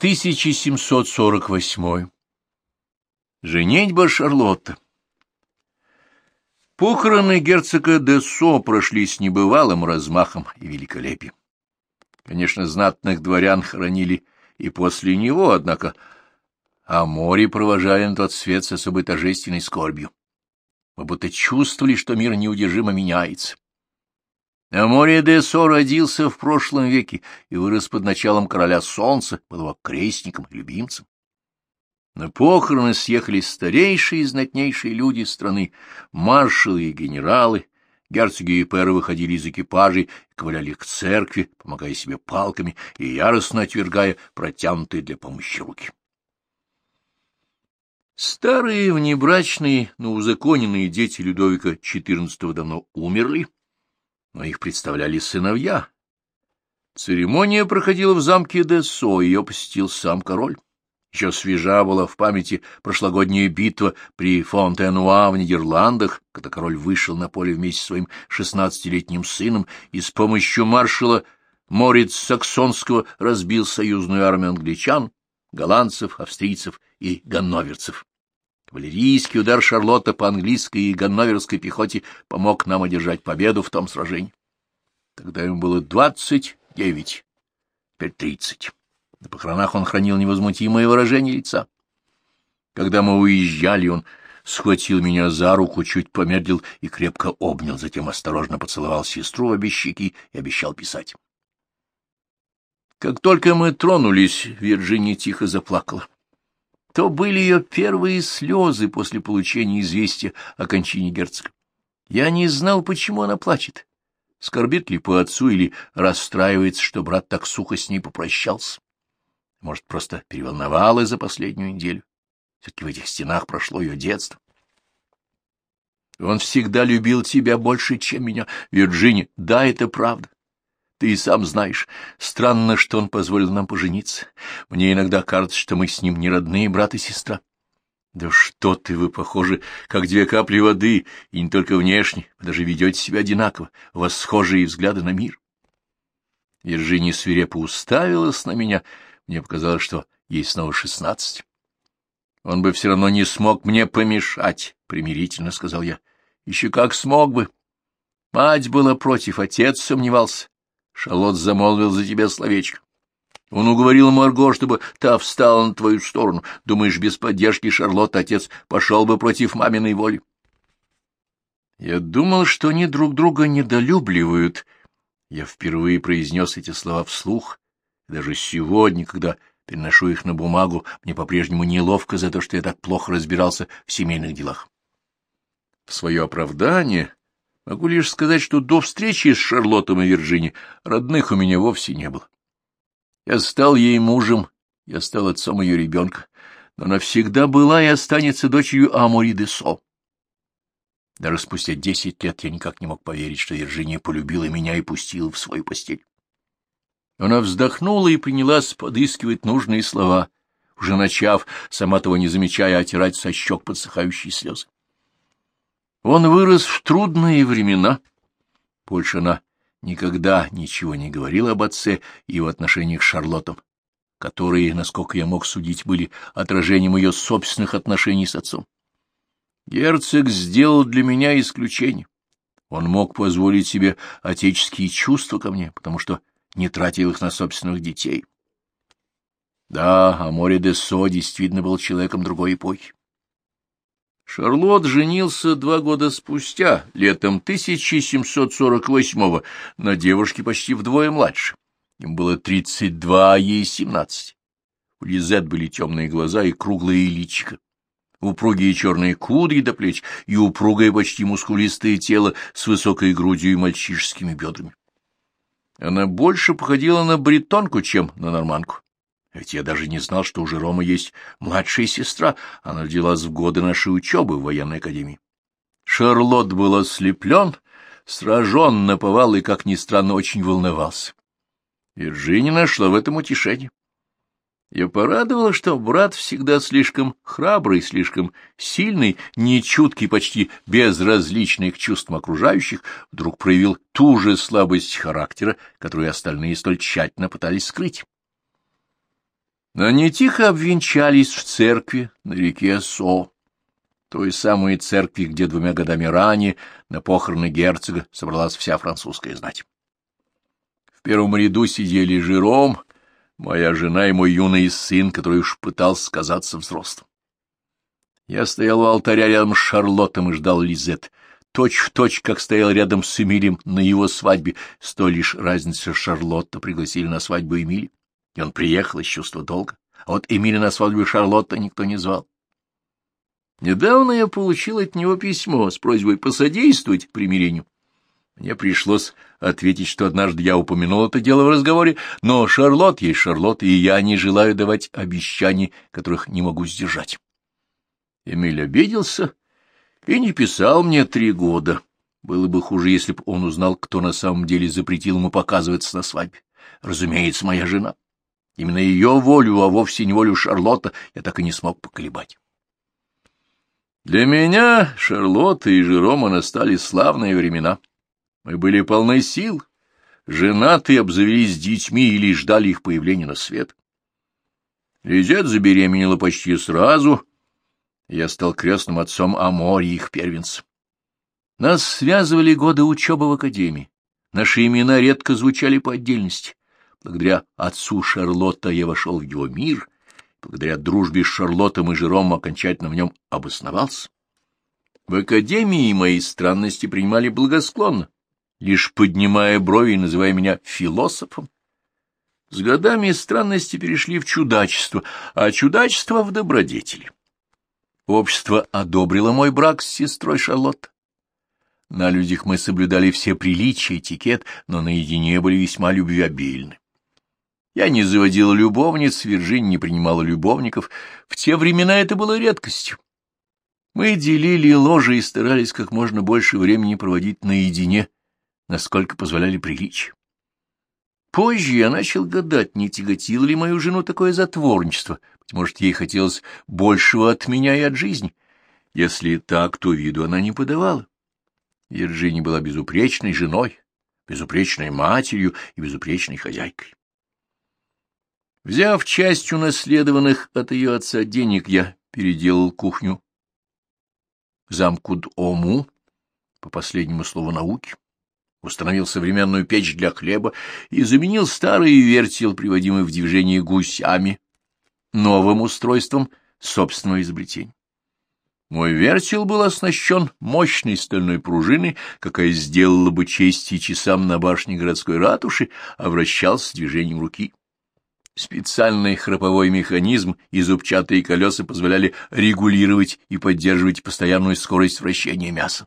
1748. Женитьба Шарлотта. Похороны герцога де Со прошли с небывалым размахом и великолепием. Конечно, знатных дворян хоронили и после него, однако а море провожали на тот свет с особой торжественной скорбью. Мы будто чувствовали, что мир неудержимо меняется. Амория де Со родился в прошлом веке и вырос под началом короля солнца, был его крестником и любимцем. На похороны съехались старейшие и знатнейшие люди страны, маршалы и генералы, герцоги и пэры выходили из экипажей, ковыляли к церкви, помогая себе палками и яростно отвергая протянутые для помощи руки. Старые внебрачные, но узаконенные дети Людовика XIV давно умерли, но их представляли сыновья. Церемония проходила в замке Десо, ее посетил сам король. Еще свежа была в памяти прошлогодняя битва при Фонтенуа в Нидерландах, когда король вышел на поле вместе с своим шестнадцатилетним сыном и с помощью маршала Мориц Саксонского разбил союзную армию англичан, голландцев, австрийцев и ганноверцев. Кавалерийский удар Шарлотта по английской и ганноверской пехоте помог нам одержать победу в том сражении. Тогда ему было двадцать девять, теперь тридцать. На похоронах он хранил невозмутимое выражение лица. Когда мы уезжали, он схватил меня за руку, чуть помедлил и крепко обнял, затем осторожно поцеловал сестру в обе щеки и обещал писать. Как только мы тронулись, Вирджиния тихо заплакала. То были ее первые слезы после получения известия о кончине герцога. Я не знал, почему она плачет. Скорбит ли по отцу или расстраивается, что брат так сухо с ней попрощался. Может, просто переволновалась за последнюю неделю. Все-таки в этих стенах прошло ее детство. Он всегда любил тебя больше, чем меня. Вирджиния, да, это правда. Ты и сам знаешь, странно, что он позволил нам пожениться. Мне иногда кажется, что мы с ним не родные брат и сестра. Да что ты, вы похожи, как две капли воды, и не только внешне, вы даже ведете себя одинаково, у вас схожие взгляды на мир. Виржиния свирепо уставилась на меня, мне показалось, что ей снова шестнадцать. Он бы все равно не смог мне помешать, — примирительно сказал я. Еще как смог бы. Мать была против, отец сомневался. Шалот замолвил за тебя словечко. Он уговорил Марго, чтобы та встала на твою сторону. Думаешь, без поддержки Шарлотт отец пошел бы против маминой воли? Я думал, что они друг друга недолюбливают. Я впервые произнес эти слова вслух. Даже сегодня, когда переношу их на бумагу, мне по-прежнему неловко за то, что я так плохо разбирался в семейных делах. В свое оправдание Могу лишь сказать, что до встречи с Шарлоттом и Вирджини родных у меня вовсе не было. Я стал ей мужем, я стал отцом ее ребенка, но она всегда была и останется дочерью Амори де Со. Даже спустя десять лет я никак не мог поверить, что Вирджиния полюбила меня и пустила в свою постель. Она вздохнула и принялась подыскивать нужные слова, уже начав, сама того не замечая, отирать со щек подсыхающие слезы. Он вырос в трудные времена. Больше она никогда ничего не говорила об отце и его отношениях с Шарлоттом, которые, насколько я мог судить, были отражением ее собственных отношений с отцом. Герцог сделал для меня исключение. Он мог позволить себе отеческие чувства ко мне, потому что не тратил их на собственных детей. Да, Аморе де Со действительно был человеком другой эпохи. Шарлот женился два года спустя, летом 1748-го, на девушке почти вдвое младше. Им было 32, а ей 17. У Лизет были темные глаза и круглые личико. Упругие черные кудри до плеч и упругое почти мускулистое тело с высокой грудью и мальчишескими бедрами. Она больше походила на бретонку, чем на норманку. Ведь я даже не знал, что у Жерома есть младшая сестра. Она родилась в годы нашей учебы в военной академии. Шарлот был ослеплен, сражен, наповал и, как ни странно, очень волновался. Вирджиния нашла в этом утешение. Я порадовала, что брат всегда слишком храбрый, слишком сильный, нечуткий, почти безразличный к чувствам окружающих, вдруг проявил ту же слабость характера, которую остальные столь тщательно пытались скрыть. Они тихо обвенчались в церкви на реке Со, той самой церкви, где двумя годами ранее на похороны герцога собралась вся французская знать. В первом ряду сидели Жером, моя жена и мой юный сын, который уж пытался казаться взрослым. Я стоял у алтаря рядом с Шарлоттом и ждал Лизет, точь в точь, как стоял рядом с Эмилием на его свадьбе, с той лишь разницей Шарлотта пригласили на свадьбу Эмили, и он приехал из чувства долга, а вот Эмиля на свадьбу Шарлотта никто не звал. Недавно я получил от него письмо с просьбой посодействовать примирению. Мне пришлось ответить, что однажды я упомянул это дело в разговоре, но Шарлотт есть Шарлотт, и я не желаю давать обещаний, которых не могу сдержать. Эмиль обиделся и не писал мне три года. Было бы хуже, если бы он узнал, кто на самом деле запретил ему показываться на свадьбе. Разумеется, моя жена. Именно ее волю, а вовсе не волю Шарлотта, я так и не смог поколебать. Для меня Шарлотта и Жерома настали славные времена. Мы были полны сил, женаты, обзавелись детьми или ждали их появления на свет. Лизет забеременела почти сразу, я стал крестным отцом Амори, их первенца. Нас связывали годы учебы в академии. Наши имена редко звучали по отдельности. Благодаря отцу Шарлотта я вошел в его мир, благодаря дружбе с Шарлоттом и Жером окончательно в нем обосновался. В академии мои странности принимали благосклонно, лишь поднимая брови и называя меня философом. С годами странности перешли в чудачество, а чудачество — в добродетели. Общество одобрило мой брак с сестрой Шарлотт. На людях мы соблюдали все приличия, этикет, но наедине были весьма любвеобильны. Я не заводил любовниц, Вирджин не принимала любовников. В те времена это было редкостью. Мы делили ложе и старались как можно больше времени проводить наедине, насколько позволяли приличия. Позже я начал гадать, не тяготило ли мою жену такое затворничество, может, ей хотелось большего от меня и от жизни. Если так, то виду она не подавала. Вирджиния была безупречной женой, безупречной матерью и безупречной хозяйкой. Взяв часть унаследованных от ее отца денег, я переделал кухню замку Дому, по последнему слову науки, установил современную печь для хлеба и заменил старый вертел, приводимый в движение гусями, новым устройством собственного изобретения. Мой вертел был оснащен мощной стальной пружиной, какая сделала бы честь и часам на башне городской ратуши, а вращался движением руки. Специальный храповой механизм и зубчатые колеса позволяли регулировать и поддерживать постоянную скорость вращения мяса.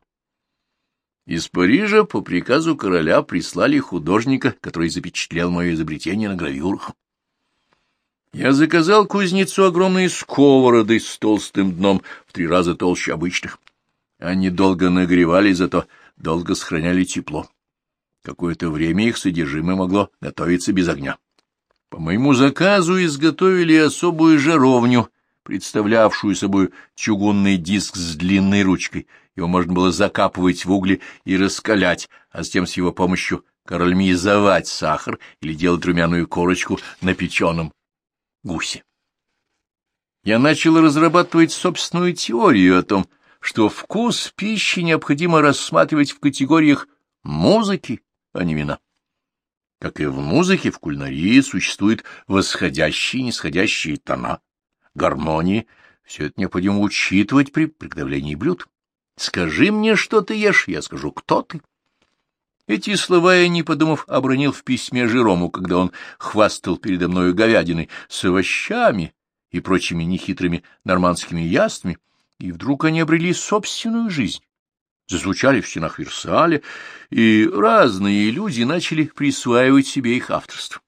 Из Парижа по приказу короля прислали художника, который запечатлел мое изобретение на гравюрах. Я заказал кузнецу огромные сковороды с толстым дном в три раза толще обычных. Они долго нагревали, зато долго сохраняли тепло. Какое-то время их содержимое могло готовиться без огня. По моему заказу изготовили особую жаровню, представлявшую собой чугунный диск с длинной ручкой. Его можно было закапывать в угли и раскалять, а затем с его помощью карамелизовать сахар или делать румяную корочку на печеном гуси. Я начал разрабатывать собственную теорию о том, что вкус пищи необходимо рассматривать в категориях музыки, а не вина. Как и в музыке, в кулинарии существуют восходящие и нисходящие тона, гармонии. Все это необходимо учитывать при приготовлении блюд. Скажи мне, что ты ешь, я скажу, кто ты. Эти слова я, не подумав, обронил в письме Жерому, когда он хвастал передо мною говядиной с овощами и прочими нехитрыми нормандскими яствами, и вдруг они обрели собственную жизнь. Зазвучали в стенах Версаля, и разные люди начали присваивать себе их авторство.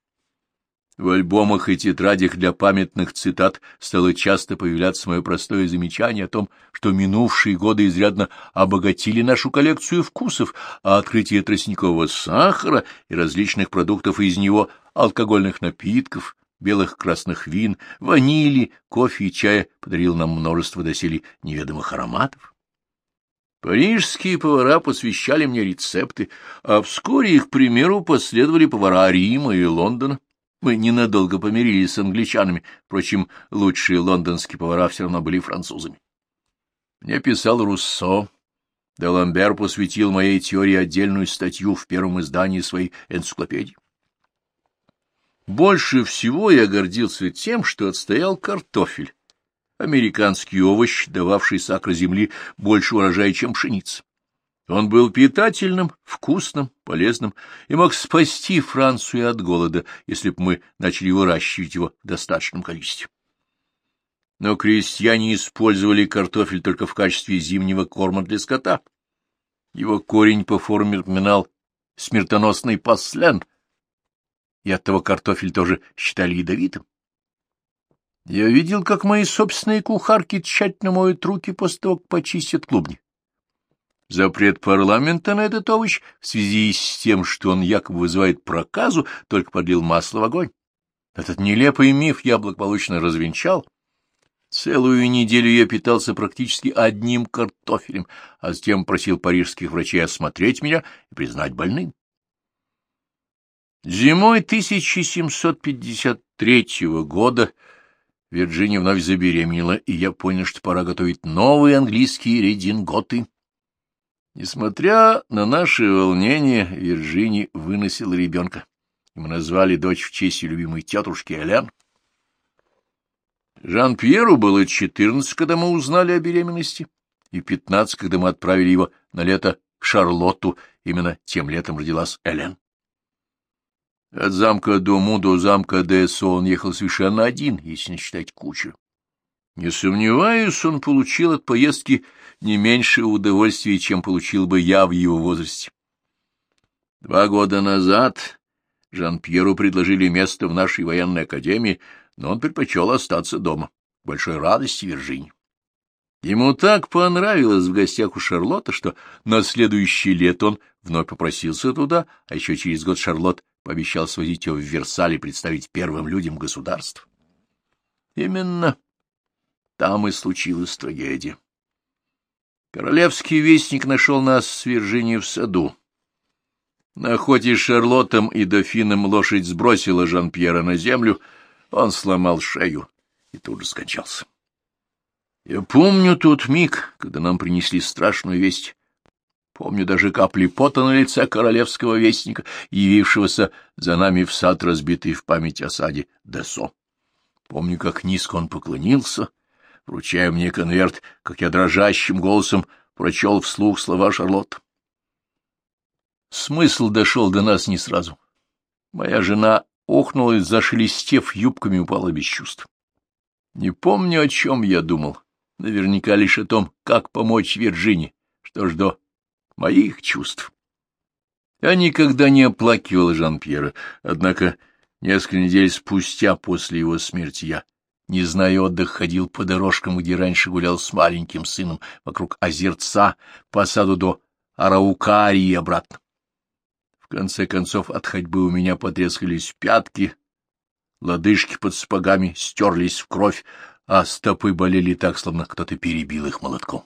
В альбомах и тетрадях для памятных цитат стало часто появляться мое простое замечание о том, что минувшие годы изрядно обогатили нашу коллекцию вкусов, а открытие тростникового сахара и различных продуктов из него, алкогольных напитков, белых красных вин, ванили, кофе и чая подарил нам множество доселе неведомых ароматов. Парижские повара посвящали мне рецепты, а вскоре их примеру последовали повара Рима и Лондона. Мы ненадолго помирились с англичанами, впрочем, лучшие лондонские повара все равно были французами. Мне писал Руссо. Деламбер посвятил моей теории отдельную статью в первом издании своей энциклопедии. Больше всего я гордился тем, что отстоял картофель, американский овощ, дававший сакра земли больше урожая, чем пшеница. Он был питательным, вкусным, полезным и мог спасти Францию от голода, если бы мы начали выращивать его в достаточном количестве. Но крестьяне использовали картофель только в качестве зимнего корма для скота. Его корень по форме напоминал смертоносный послен — и оттого картофель тоже считали ядовитым. Я видел, как мои собственные кухарки тщательно моют руки после того, как почистят клубни. Запрет парламента на этот овощ в связи с тем, что он якобы вызывает проказу, только подлил масло в огонь. Этот нелепый миф я благополучно развенчал. Целую неделю я питался практически одним картофелем, а затем просил парижских врачей осмотреть меня и признать больным. Зимой 1753 года Вирджиния вновь забеременела, и я понял, что пора готовить новые английские рединготы. Несмотря на наши волнения, Вирджиния выносила ребенка, мы назвали дочь в честь любимой тетушки Элен. Жан-Пьеру было четырнадцать, когда мы узнали о беременности, и пятнадцать, когда мы отправили его на лето к Шарлотту. Именно тем летом родилась Элен. От замка Дому до замка Десо он ехал совершенно один, если не считать кучу. Не сомневаюсь, он получил от поездки не меньше удовольствия, чем получил бы я в его возрасте. Два года назад Жан-Пьеру предложили место в нашей военной академии, но он предпочел остаться дома, большой радости Виржинии. Ему так понравилось в гостях у Шарлотта, что на следующее лето он вновь попросился туда, а еще через год Шарлотт пообещал свозить его в Версаль и представить первым людям государств. Именно там и случилась трагедия. Королевский вестник нашел нас с Виржинией в саду. На охоте с Шарлоттом и дофином лошадь сбросила Жан-Пьера на землю, он сломал шею и тут же скончался. Я помню тот миг, когда нам принесли страшную весть Помню даже капли пота на лице королевского вестника, явившегося за нами в сад, разбитый в память о саде Десо. Помню, как низко он поклонился, вручая мне конверт, как я дрожащим голосом прочел вслух слова Шарлотт. Смысл дошел до нас не сразу. Моя жена охнула и, зашелестев юбками, упала без чувств. Не помню, о чем я думал. Наверняка лишь о том, как помочь Вирджине. Что ж до моих чувств. Я никогда не оплакивал Жан-Пьера, однако несколько недель спустя после его смерти я, не зная отдых, ходил по дорожкам, где раньше гулял с маленьким сыном, вокруг озерца, по саду до Араукарии обратно. В конце концов от ходьбы у меня потрескались пятки, лодыжки под сапогами стерлись в кровь, а стопы болели так, словно кто-то перебил их молотком.